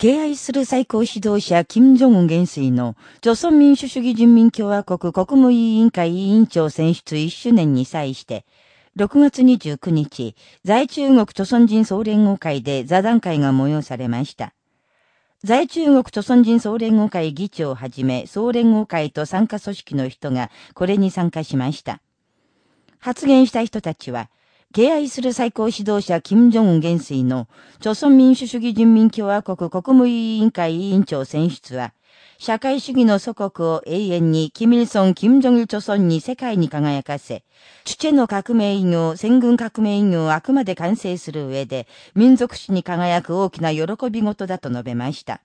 敬愛する最高指導者、金正恩元帥の、朝鮮民主主義人民共和国国務委員会委員長選出1周年に際して、6月29日、在中国朝鮮人総連合会で座談会が催されました。在中国朝鮮人総連合会議長をはじめ、総連合会と参加組織の人がこれに参加しました。発言した人たちは、敬愛する最高指導者金正恩元帥の、朝鮮民主主義人民共和国国務委員会委員長選出は、社会主義の祖国を永遠に、キミルソン、キム・ジョギル朝鮮に世界に輝かせ、チュチェの革命医業、戦軍革命医業をあくまで完成する上で、民族史に輝く大きな喜び事だと述べました。